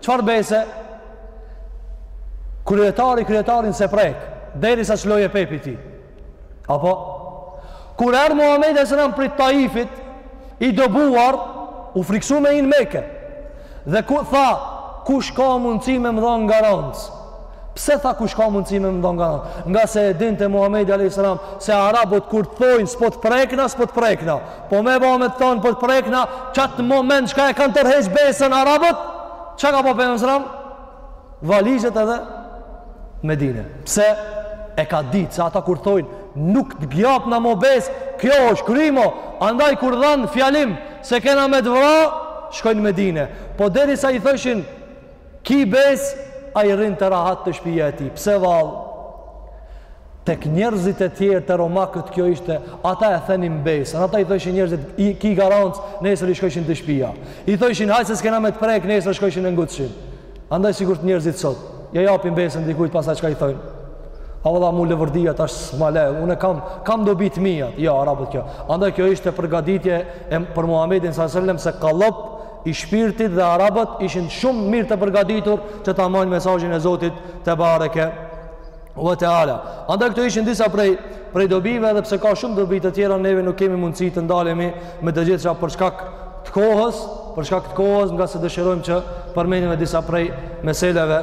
Çfarë bese? Kryetari kryetarin s'e prek, derisa çloj e pepi ti. Apo? Kur erdh Muhamedi alejhi selam prej Taifit, i dëbuar, u friksu me hi në Mekë. Dhe ku tha, kush ka mundësi me më dhonë garancë? Pse tha kush ka mundësi me më dhonë garancë? Ngase e dinte Muhamedi alejhi selam, se arabët kur të thojnë, s'po të prekna, s'po të prekna. Po me ba me të thonë po të prekna qatë moment çka e kanë tërheq besën arabët, çka ba pe mësram? Valizet edhe Medine. Pse e ka ditë, se ata kur thojnë, nuk të japna mo besë, kjo është krimo, andaj kur dhanë fjalën, se kena me të vra, shkojnë Medine. Po derisa i thojshin, Ki bes ai rrin të rahat te shpija e tij pse vallë tek njerzit e tjerë te romakët kjo ishte ata e thenin besën ata i thojshin njerzit ki garanc nesër i shkojshin te shpija i thojshin hajt se s'kena me të prek nesër shkojshin e ngutshin andaj sikurse njerzit sot ja japin besën dikujt pasaj çka i thojnë a valla mu leverdia tash s'ma le unë kam kam dobi të mia jo arabët kjo andaj kjo ishte përgatitje për Muhamedin sallallahu alaihi wasallam se kallëp i shpirtit dhe arabët ishin shumë mirë të përgatitur që ta marrin mesazhin e Zotit tebareke ve teala. Andaj këto ishin disa prej prej dobive edhe pse ka shumë dobi të tjera neve nuk kemi mundësi të ndalemi me të gjitha për shkak të kohës, për shkak të kohës ngase dëshirojmë që përmendim disa prej meseleve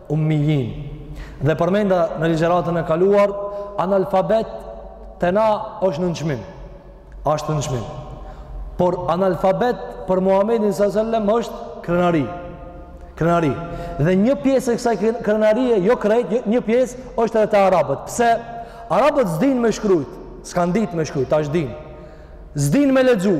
ummiyyin dhe përmenda në ligjëratën e kaluar analfabet te na është nënçmim është nënçmim por analfabet për Muhamedin sallallahu alaihi wasallam është krenari krenari dhe një pjesë e kësaj krenarie jo krejt jo, një pjesë është edhe te arabët pse arabët s'din me shkrujt s'kan ditë me shkrujt tash din s'din me lexu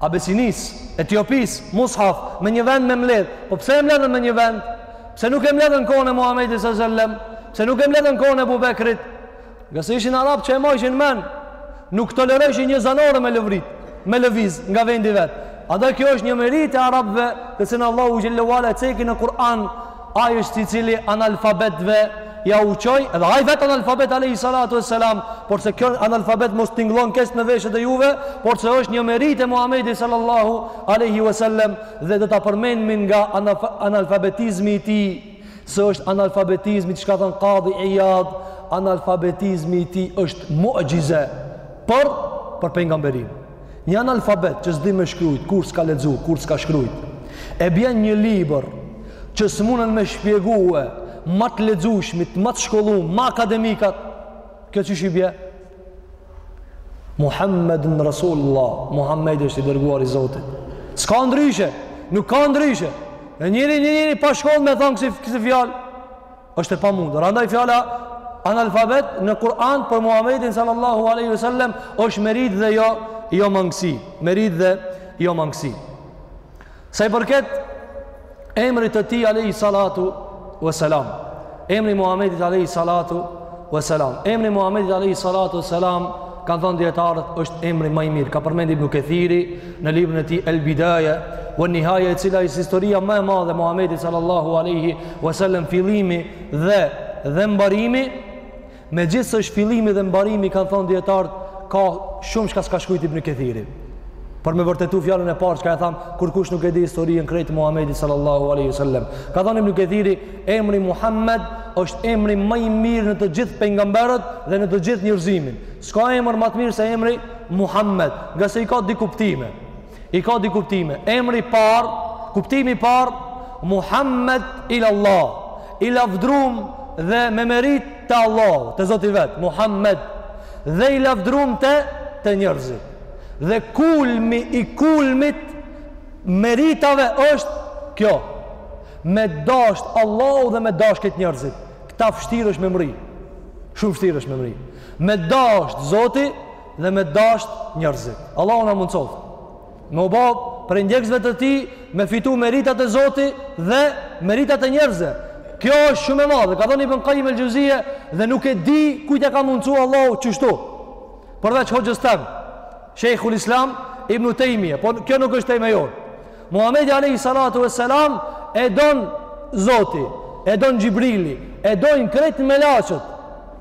Abesinisë, Etiopisë, Mushaf, me një vend me mbledh. Po pse e mbledhën me një vend? Pse nuk e mbledhën në kohën e Muhamedit sallallahu alaihi wasallam? Pse nuk e mbledhën në kohën e Abubekrit? Ngase ishin arab që e majshin men. Nuk tolerojshin një zanore me lëvrit, me lëviz nga vendi vet. Andaj kjo është një meritë e arabëve, të cilën Allahu xhelle ue ala e ceki në Kur'an, Ai është i cili analfabetëve jau çoi, edhe ai vetë analfabet alayhi salatu wassalam, porse kjo analfabet mos tingëllon keq në veshët e juve, porse është një meritë e Muhamedit sallallahu alaihi wasallam dhe do ta përmendim nga analfabetizmi i tij, se është analfabetizmi çka thon Qadi Iyad, analfabetizmi i tij është mu'jize për për pejgamberin. Një analfabet që s'di me shkrujt, kurrë s'ka lexu, kurrë s'ka shkrujt, e bjen një libër që s'munën me shpjegue ma të lexushmit, ma të shkollu, ma akademikat, kjo qysh i bje? Muhammedun Rasulullah, Muhammedi është i dërguari i Zotit. S'ka ndryshe, nuk ka ndryshe. E një njeri, njeri pa shkollë me thonë kësi, kësi fjalë. Është e pamundur. Andaj fjala analfabet në Kur'an për Muhamedin sallallahu alaihi wasallam është meritë dhe jo jo mangësi, meritë dhe jo mangësi. Sa i përket emrit të tij alaihi salatu wasalam. Emri Muhamedit alaihi salatu wasalam. Emri Muhamedit alaihi salatu wasalam kanë thënë dijetarët është emri ma i mirë. Ka përmend Ibn Kathiri në librin e tij El Bidaye wa Nihaya, e cila është historia ma e madhe e Muhamedit sallallahu alaihi wasallam fillimi dhe dhe mbarimi. Megjithëse është fillimi dhe mbarimi kanë thënë dijetarët ka shumë çka s'ka shkruajt Ibn Kathiri. Por me vërtetu fjalën e parë çka e tham, kurkush nuk e di historinë krejt Muhamedit sallallahu alaihi wasallam. Ka thënë Ibn Kathiri Emri Muhammed është emri ma i mirë në të gjithë pejgamberët dhe në të gjithë njerëzimin. S'ka emër ma të mirë se emri Muhammed, ngase i ka dy kuptime. I ka dy kuptime. Emri i parë, kuptimi i parë Muhammed il Allah, i lavdrum dhe me meritë te Allahu, te Zoti vet, Muhammed dhe i lavdrum te te njerëzit. Dhe kulmi i kulmit meritave është kjo. Me dashtë Allahu dhe me dashtë krejt njerëzit, këta vështirë është me mrri. Shumë vështirë është me mrri. Me dashtë zoti dhe me dashtë njerëzit. Allahu na mundësoftë me u ba prej ndjekësve të tij, me fitu meritat te zoti dhe meritat e njerëzve. Kjo është shumë e madhe. Ka thonë Ibn Kajim el Xhevzije dhe nuk e di kujt ia ka mundsu Allahu qështu. Përveç hoxhës tem, Shejhul Islam, Ibn Tejmije. Po kjo nuk është tema jonë. Muhamedi alejhi salatu ves selam e don Zoti, e don Xhibrili, e dojnë krejt melaqet,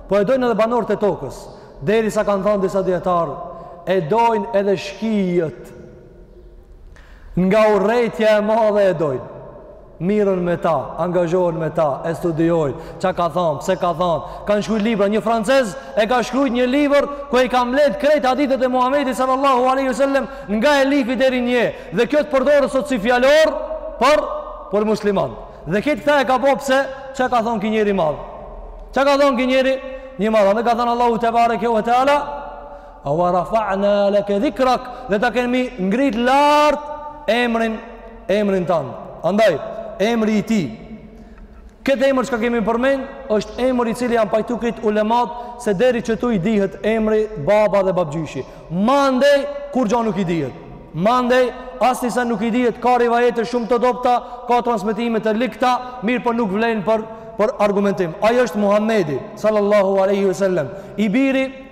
po e dojnë edhe banorët e tokës. Derisa kanë thënë disa dijetarë, e dojnë edhe shkijet. Nga urrejtja e madhe e dojnë. Mirren me ta, angazhohen me ta, e studiojnë, ça ka thanë, pse ka thanë, kanë shkrujt libra, një francez e ka shkrujt një libër, ku e ka mbledh krejt hadithet e Muhammedit sallallahu aleyhi sallem, nga elifi deri n'je, dhe kjo të përdoret sot si fjallor, për, për muslimanë. Dhe këtë këta e ka bo pse, ça ka thonë ky njeri i madh, ça ka thonë ky njeri i madh, dhe ka thonë Allahu tebareke ve teala, wa rafa'na leke dhikrak, dhe ta kemi ngrit lartë emrin emrin tan. Andaj, emri i tij. Këtë emër çka kemi përmen, është emri i cili janë pajtu krejt ulematë, se deri qëtu i dihet emri baba dhe babgjyshi. Mandej, kurgjo nuk i dihet. Mandej, asni sen nuk i dihet, ka rivajete shumë të dobta, ka transmetime të ligta, mirëpo nuk vlejnë për, për argumentim. Ai është Muhammedi, sallallahu aleyhi ve sellem, i biri,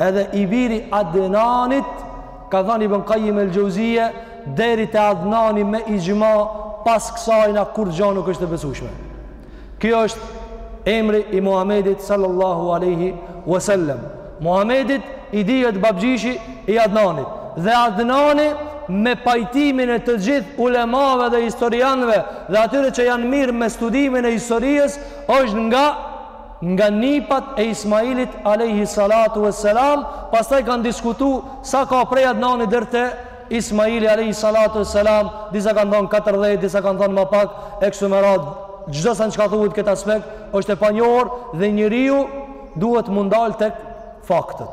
Edhe i biri Adnanit ka thënë Ibn Qayyim el-Xheuzije deri te Adnani me ixhma pas kësajna kurgja nuk është e besueshme. Ky është emri i Muhamedit sallallahu alaihi wasallam. Muhamedit i dihet babgjyshi i Adnanit dhe Adnani me pajtimin e të gjithë ulemave dhe historianëve dhe atyre që janë marrë me studimin e historisë është nga nga nipat e Ismailit alejhi salatu e selam pastaj kanë diskutu sa ka prej Adnani deri te Ismaili alejhi salatu e selam disa kanë thonë 40 disa kanë thonë ma pak e kështu me radhë çdo send çka thuhet n'këtë aspekt është e panjohur dhe njeriu duhet m'u ndal te faktet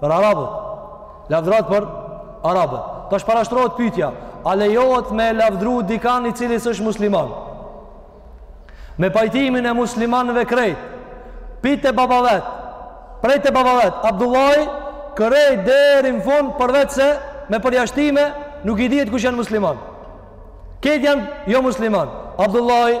Për arabët. Lavdrat për arabët. Tash parashtrohet pyetja, a lejohet me lavdru dikan i cili s'është musliman? Me pajtimin e muslimanëve krejt, prej te baba vet, prej te baba, Abdullaj, kërrej deri në fund përveç se me përjashtime nuk i dihet kush janë musliman. Këta janë jo musliman. Abdullahi,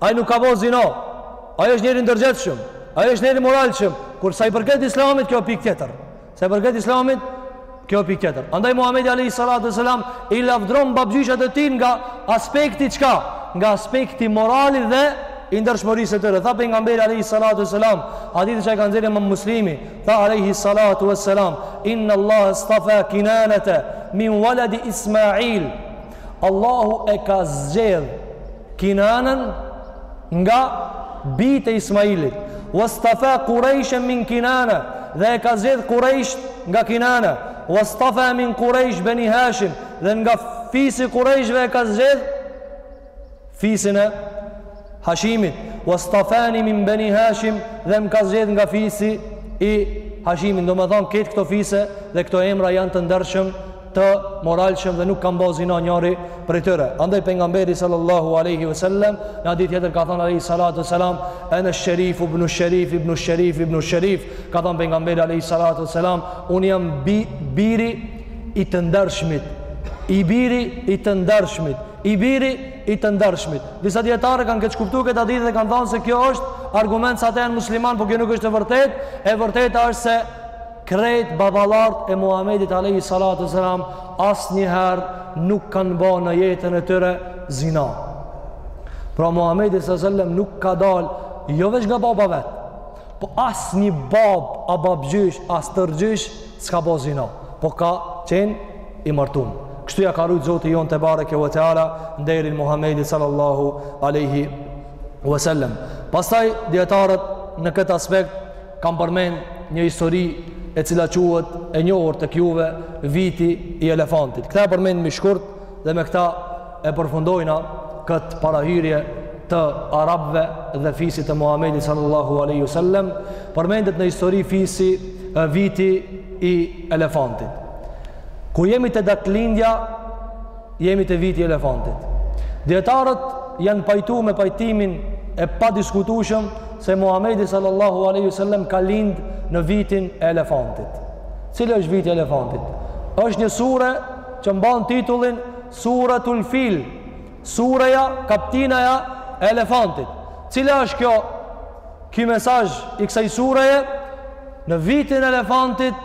Ai nuk ka bo zina. Ai është njeri ndërgjegjshëm. Ai është njeri moralshëm. Kurse sa i përket Islamit kjo pikë tjetër. Sa i përket Islamit kjo pikë tjetër. Andaj Muhamedi alayhi salatu wasalam i lavdron babgjyshat e tij nga aspekti çka? Nga aspekti moralit dhe i ndershmërisë së tyre. Tha pejgamberi alayhi salatu wasalam, hadithin që ka nxjerrë Imam Muslimi, tha alayhi salatu wasalam, inna Allah istafa kinanata min waladi Ismail Allahu e ka zgjedh Kinanën nga bijtë e Ismailit. Wastafa Quraishan min Kinana, dhe e ka zgjedh Quraish nga Kinana. Wastafa min Quraish bani Hashim, dhe nga fisi i Quraishve e ka zgjedh fisin e Hashimit. Wastafani min bani Hashim, dhe më ka zgjedh nga fisi i Hashimit. Domethënë këto fise dhe këto emra janë të ndershëm të moralshëm dhe nuk ka ba zina njëri prej tyre. Andaj pejgamberi sallallahu alaihi wasallam në hadith tjetër ka thënë alaihi salatu wasalam ana sharif ibn sharif ibn sharif ibn sharif ka thënë pejgamberi alaihi salatu wasalam un jam bi, biri i të ndershmit i biri i të ndershmit i biri i të ndershmit disa dietarë kanë keqkuptu këtë hadith dhe kanë thënë se kjo është argument se ata janë musliman por kjo nuk është e vërtetë e vërteta është se Krejt baballart e Muhamedit alejhi salatu ves selam asnjëherë nuk kanë bo në jetën e tyre zina. Pra Muhamedi sallallahu alejhi wasallam nuk ka dalë jo veç nga baba vet, po asnjë bab a babgjysh a stërgjysh s'ka bo zina, po ka qenë i martum. Kështu ja ka rujt Zoti jon tebareke ve teala nderin Muhamedit sallallahu alejhi wasallam. Pastaj dietarët në këtë aspekt kanë përmend një histori e cila quhet e njohur tek juve viti i elefantit. Këtë e përmendmi shkurt dhe me këtë e përfundojna këtë parahyrje të arabëve dhe fisit të Muhamedit sallallahu alaihi wasallam. Përmendet në histori fisi viti i elefantit. Ku jemi te datlindja Jemi te viti i elefantit. Dijetarët janë pajtu me pajtimin e padiskutueshëm se Muhamedi sallallahu alaihi wasallam ka lind në vitin e elefantit. Cili është viti i elefantit? Është një sure që mban titullin Suretul Fil. Sureja kaptinaja e elefantit. Cila është kjo ky mesazh i kësaj sureje? Në vitin e elefantit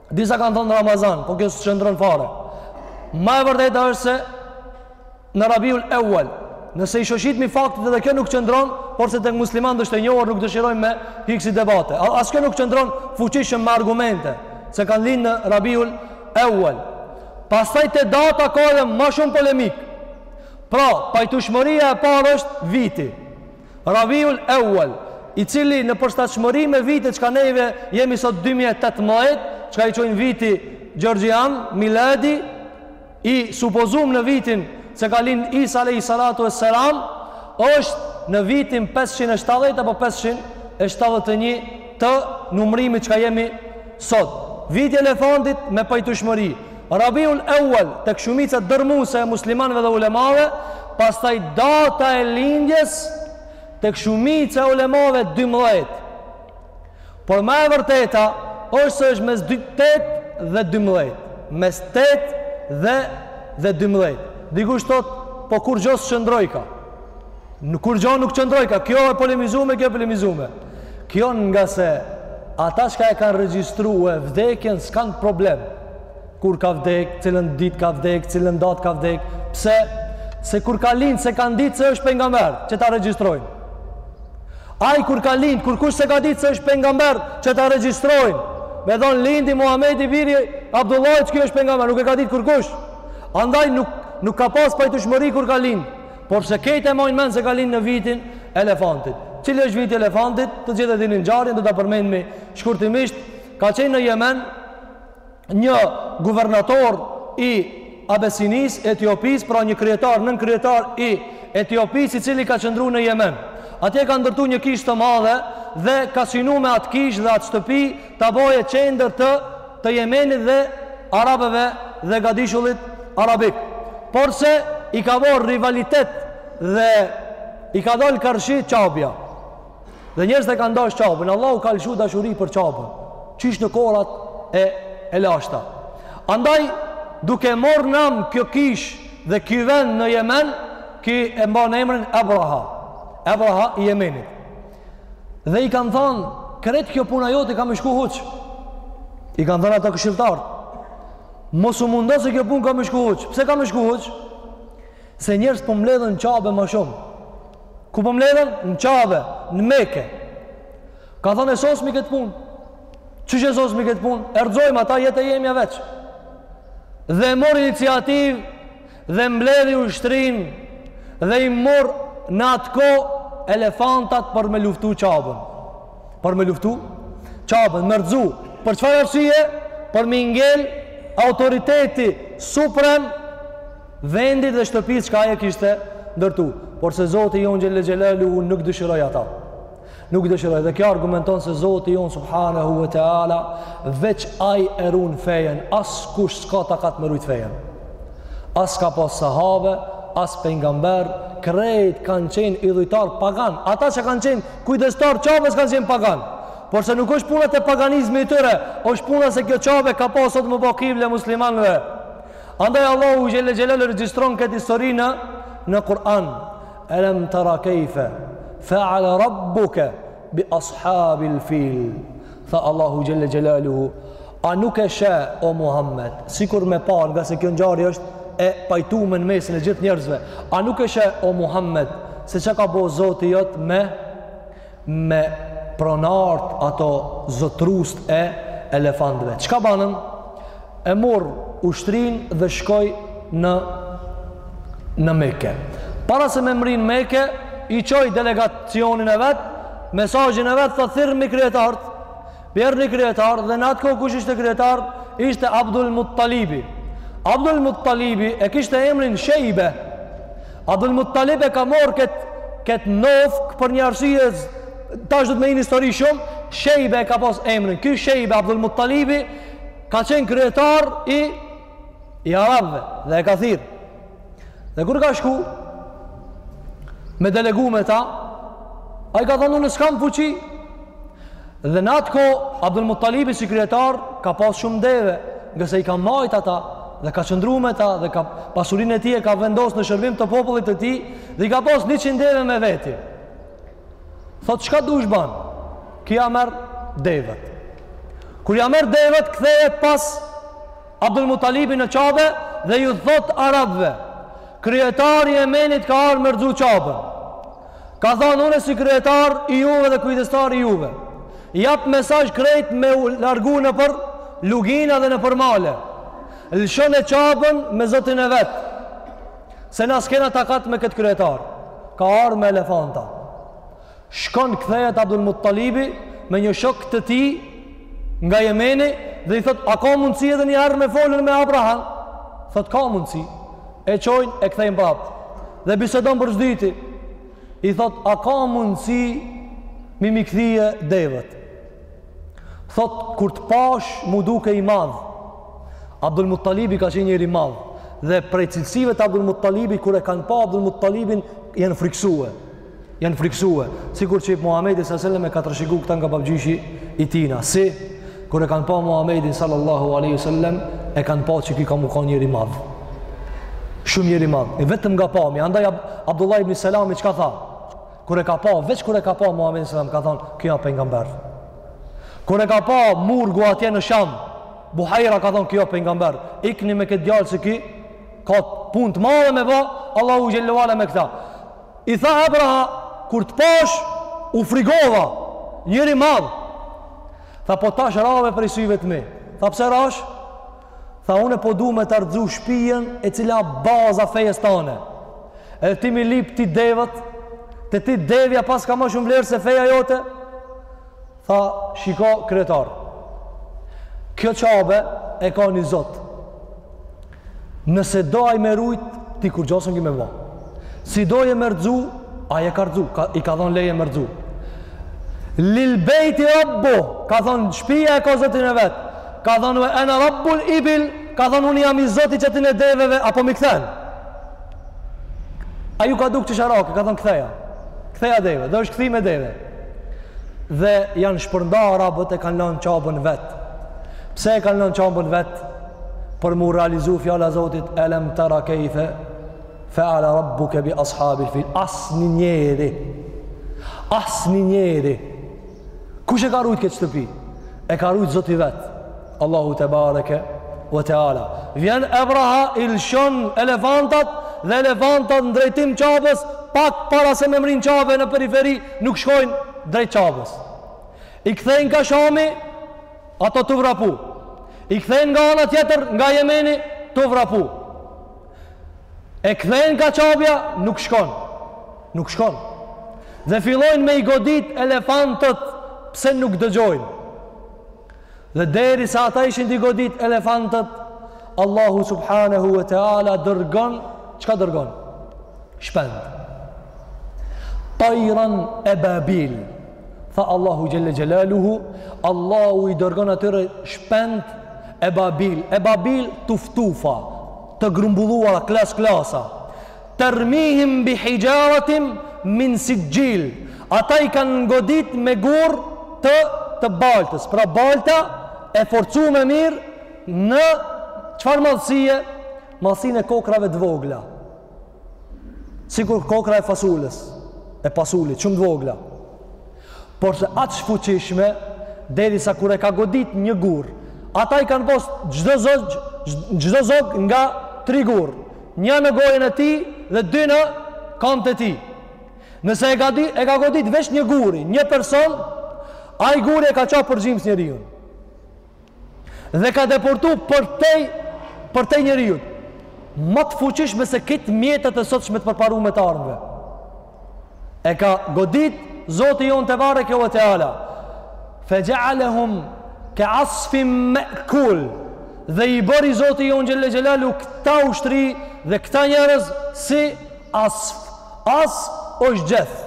Disa kanë thënë Ramazan, po kjo s'qëndron fare. Ma e vërteta është se në Rabiul Ewwal, nëse i shoshitmi faktet edhe kjo nuk qëndron, porse tek muslimanët është e njohur, nuk dëshirojmë me hi ksi debate. A- As kjo nuk qëndron fuqishëm me argumente, se ka lind në Rabiul Ewwal. Pastaj te data ka edhe ma shumë polemikë. Pra, pajtueshmëria e parë është viti. Rabiul Awwal, i cili në përshtatshmëri me vitet çka neve jemi sot dy mijë e tetëmbëdhjetë, çka i quajnë viti Gregorian, Miladi, i supozum në vitin se ka lind Isa alayhi salatu wassalam, është në vitin 570 apo 571 të numërimit çka jemi sot. Viti i elefantit me pajtueshmëri. Rabiul Awwal tek shumica dërrmuese e muslimanëve dhe ulemave, pastaj data e lindjes tek shumica e ulemave 12. Por ma e vërteta është se është mes 8 dhe 12. Mes 8 dhe dhe 12. Dikush thotë, po kurgjo s'qëndrojka. Kurgjo nuk qëndrojka. Kjo e polemizume, kjo e polemizume. Kjo ngase ata çka e kanë regjistru vdekjen s'kan problem. kur ka vdek, cilën ditë ka vdek, cilën datë ka vdek, pse? Se kur ka lind s'e kanë dit se është pejgamber, që ta regjistrojnë. Ai kur ka lind, kurkush s'e ka dit se është pejgamber, që ta regjistrojnë. Me thonë lindi Muhamedi biri Abdullahit, që ky është pejgamber, nuk e ka dit kurkush. Andaj nuk, nuk ka pas pajtueshmëri kur ka lind. Porse krejt e majnë men se ka lind në vitin e elefantit. Cili është viti i elefantit, të gjithë e dini ngjarjen, do ta përmendmi shkurtimisht, ka qenë në Jemen, një guvernator i Abesinisë, Etiopisë, pra një kryetar, nënkryetar i Etiopisë, i cili ka qëndru në Jemen. Atje ka ndërtu një kishë të madhe dhe ka synu me atë kishë dhe atë shtëpi ta boje qendër të, të Jemenit dhe arabëve dhe gadishullit Arabik. Porse i ka bo rivalitet dhe i ka dalë karshi Qabja. Dhe njerëzt e kanë dash Qaben, Allahu ka lëshu dashuri për Qaben, qysh në kohrat e e lashta. Andaj duke marr nam kjo kishë dhe ky vend në Jemen, ky e mban emrin Abraha. Abraha i Jemenit. Dhe i kanë thënë, "Krejt kjo puna jote ka me shku huq." I kanë thënë ata këshilltar, "Mos u mundo se kjo punë ka me shku huq. Pse ka me shku huq?" Se njerëz po mbledhen n'Qabe ma shumë. Ku po mbledhen? Në Qabe, në Meke. Ka thënë e sosim këtë punë. Qysh e sosim këtë punë? E rrxojmë ata, jet e jemja veç. Dhe mori iniciativë dhe mbledhi ushtrinë dhe i mori në atë kohë elefantat për me luftu Qaben. Për me luftu Qaben, me rrëzu. Për çfarë arsye? Për me i ngel autoriteti suprem vendit dhe shtëpisë që ai e kishte ndërtu, por se Zoti jonë xhele xhelaluhu nuk dëshiroi ata. Nuk dëshiroi, dhe kjo argumenton se Zoti jonë Subhanehu ve Teala, veç ai e run fejen, askush s'ka takat me rujt fejen. As ka pas sahabe, as pejgamber, krejt kanë qenë idhujtarë paganë. Ata që kanë qenë kujdestarë Qabes kanë qenë paganë. Por se nuk është puna te paganizmi i tyre, është puna se kjo Qabe ka pas sot me u bo kible muslimanëve. Andaj Allahu xhelle xhelaluhu regjistron këtë histori në në Kur'an. Alam tara kayfa fa'ala rabbuka bi ashabil fil. Tha Allahu xhelle xhelaluhu, a nuk e sheh o Muhammed, sikur me parë ngase kjo ngjarje është e pajtume në mesin e gjithë njerëzve. A nuk e sheh o Muhammed se çka ka bo Zoti jot me me pronarët ata zotruesit e elefantëve çka banën e mori ushtrinë dhe shkoi në në Meke para se me mrri në Meke i çoi delegacionin e vet mesazhin e vet tha thirrmi kryetarët Bjerni kryetar dhe në atë kohë kush ishte kryetar ishte Abdul Muttalibi. Abdul Muttalibi e kishte emrin Shejbe. Abdul Muttalib e ka marrë kët kët nofkë për një arsye tash s'du t'hi me n' histori shumë. Shejbe e ka pas emrin. Ky Shejbe Abdul Muttalibi ka qenë kryetar i i arabëve dhe e ka thirrë Dhe kur ka shku me delegu me ta, ai ka thënë unë s'kam fuqi. Dhe në atë kohë, Abdul Muttalibi si kryetar ka pas shumë deve, ngase i ka majtë ata, dhe ka qëndru me ta, dhe ka pasurinë e tij e ka vendos në shërbim të popullit të tij, dhe i ka pas njëqind deve me veti. Thotë, çka, dushman ky, ia merr devet. Kur ia merr devet, kthehet pas Abdul Muttalibi në Qabe dhe ju thot Arabve, kryetari i Jemenit ka ardh me rrzu Qaben. Ka thanë unë si kryetar i juve dhe kujdestar i juve. Jap mesazh krejt me u largu nëpër lugina dhe nëpër male. Lëshone Qabën me zotin e vet. Se na s'kena takat me këtë kryetar. Ka ardh me elefanta. Shkon kthehet Abdul Muttalibi me një shok të tij nga Jemeni dhe i thot a ka mundësi edhe një herë me folën me Abrahan? Thot ka mundësi. E çojnë e kthejnë prap. Dhe bisedon për s'dyti. I thot a ka mundësi m'i m'i kthy devet? Thot kur të pash m'u duke i madh. Abdul Muttalibi ka qenë njeri i madh dhe prej cilësive të Abdul Muttalibit kur e kanë pa Abdul Muttalibin janë frikësue. janë frikësue, sikur që i Muhammedi s.a.s. e ka trashëgu këta nga babgjyshi i tina, se, kur e kanë pa Muhammedin sallallahu aleyhi sallam, e kanë pa që ky ka mu kan njeri i madh, shumë njeri i madh, e vetëm nga pamja, andaj Ab Abdullah ibn Selami që ka than, kur e ka pa, veç kur e ka pa Muhammedi sallam, ka thonë, ky a pejgamber, kur e ka pa murgu atje në Sham, Buhajra ka thonë ky o pejgamber, ikni me këtë djalë që ky, ka punë të madhe me ba, Allahu xhel-le ve ala me këta, I tha Ebraha, Kur të pash, u frigova, njeri i madh. Tha, po tash rave prej syve të mi. Tha, pse rash? Tha, unë po du me ta rrzu shpijen e cila baza fesë tane. E ti m'i lyp ti devat, te ti devja paska ma shumë vlerë se feja jote. Tha, Shiko, kryetar, kjo Qabe e ka një Zot. Nëse do ai me rujt, ti kurgjo s'en ki me ba. Si do ai me rrzu, ai e ka rrzu, ka, i ka dhon leje me rrzu. Lil bejti rabbun, ka thonë, shpia e ka Zotin e vet. Ka thonë, ene rabbul ibil, ka thonë, unë jam i zoti i qetyne deveve, a po m'i kthen. Atij iu ka duk qesharake, ka than ktheja. Ktheja deve, dhe është kthy me deve. Dhe janë shpërnda arabët, e kanë lanë Qaben vetë. Pse e kanë lanë Qaben vetë? Për mu realizu fjala Zotit, elem tera kejfe feale rabbuke bi ashabil fil. Asnjë njeri, asnjë njeri, kush e ka rujtë këtë shtëpi? E ka rujtë Zoti vetë. Allahu tebareke ve teala. Vjen Ebraha i lëshon elefantat dhe elefantat në drejtim të Qabes pak para se me mrri në Qabe në periferi nuk shkojnë drejt Qabes. I kthejnë ka Shami ato tu vrapu. I kthejnë nga ana tjetër nga Jemeni tu vrapu. E kthejnë ka Qabja nuk shkon. Nuk shkon. Dhe fillojnë me i godit elefantët pse nuk dëgjojnë. Dhe deri sa ata ishin duke i godit elefantët, Allahu subhanehu e teala dërgon, çka dërgon? Shpend. Tajran ebabil. Tha Allahu xhelle xhelaluhu, Allahu i dërgon atyre shpend ebabil. Ebabil tufa-tufa, të grumbulluara, klas-klasa. Termihim bi hixharetin min sixhil, ata i kanë godit me gurë të të baltës, pra balta e forcume mirë në çfarë madhësie? Madhësinë e kokrrave të vogla. Sikur kokrra e fasulës, e pasulit, shumë të vogla. Por se aq të fuqishme, deri sa kur e ka godit një gur, ata i kanë pas çdo zog, çdo zog nga tri gurë. Një në gojën e tij dhe dy në këmbët e tij. Nëse e ka di, e ka godit veç një guri, një person, ai guri e ka ça përgjims njeriun. Dhe ka deportu përtej përtej njeriut. Më të fuqishme se këto mjetet e sotshme të përparume të armëve. E ka godit Zoti jonë tebareke ve teala. Fe xhealehum ke asfin me'kul. Dhe i bëri Zoti jonë xhelle xhelalu këta ushtri dhe këta njerëz si asf. Asf është gjeth.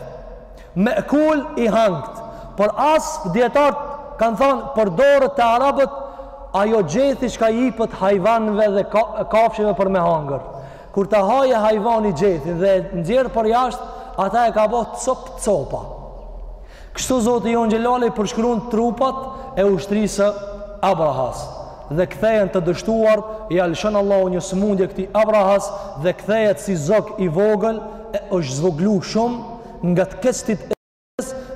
Me'kul i hangt. Por asf dijetarët kanë thonë përdoret te arabët ajo gjethi çka jipet hajvanve dhe kafsheve për me hangër. Kur ta haje hajvani gjethin dhe e nxjerr përjashta, ata e ka bo copë-copa. Kështu Zoti jonë xhelale përshkruan trupat e ushtrisë së Abrahas dhe kthehen të dështuar, ia lëshon Allahu një sëmundje këtij Abrahas dhe kthehet si zog i vogël e është zvoglu shumë nga të keqtit e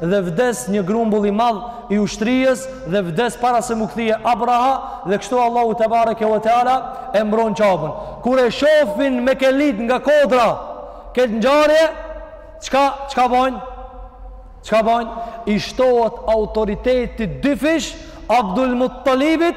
dhe vdes një grumbull i madh i ushtrisë dhe vdes para se m'u kthy Abraha dhe kështu Allahu tebareke ve teala e mbron Qaben kur e shofin mekelit nga kodra këtë ngjarje çka çka bojnë çka bojnë i shtohet autoriteti dyfish Abdul Muttalibit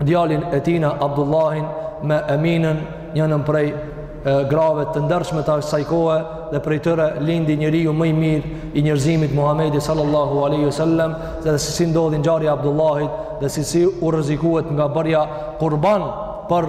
djalin e tij Abdullahin me Eminen, njërën prej e, grave të ndershme të asaj kohe dhe prej tyre lindi njeriu më i mirë i njerëzimit Muhamedi sallallahu alejhi ve sellem, dhe se si ndodhi ngjarja e Abdullahit dhe se si u rrezikua nga bërja kurban për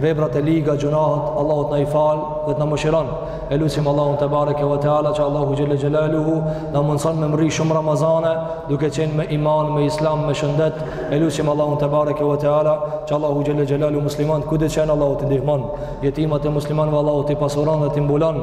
veprat e liga, gjunahët, Allahu të na i falë dhe të na mëshiron. E lusim Allahun tebareke ve teala që Allahu xhelle xhelaluhu na mundson me mri shumë Ramazane, duke qenë me iman, me islam, me shëndet. E lusim Allahun tebareke ve teala që Allahu xhelle xhelaluhu muslimanët kudo që janë Allahu t'i ndihmon. Jetimat e muslimanëve Allahu t'i pasuron dhe t'i mbulon.